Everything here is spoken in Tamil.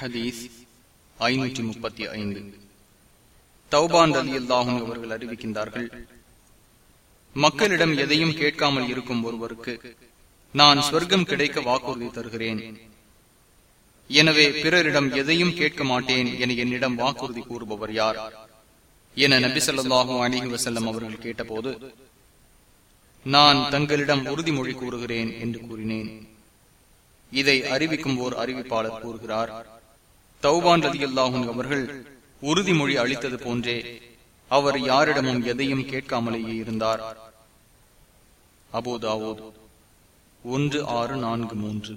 ஹதீஸ் ஐநூற்றி முப்பத்தி ஐந்து. தௌபான் அலி அல்லாஹும் அவர்கள் அறிவிக்கின்றார்கள் மக்களிடம் எதையும் கேட்காமல் இருக்கும் ஒருவருக்கு நான் சொர்க்கம் கிடைக்க வாக்குறுதி தருகிறேன். எனவே பிறரிடம் எதையும் கேட்க மாட்டேன் என என்னிடம் வாக்குறுதி கூறுபவர் யார்? என நபி சொல்லாஹு அலிஹி வசல்லம் அவர்கள் கேட்டபோது நான் தங்களிடம் உறுதிமொழி கூறுகிறேன் என்று கூறினேன். இதை அறிவிக்கும் ஓர் அறிவிப்பாளர் கூறுகிறார் தௌபான் ரதி அல்லாஹும் அவர்கள் உறுதிமொழி அளித்தது போன்றே அவர் யாரிடமும் எதையும் கேட்காமலேயே இருந்தார். அபோதாவோ ஒன்று ஆறு நான்கு மூன்று.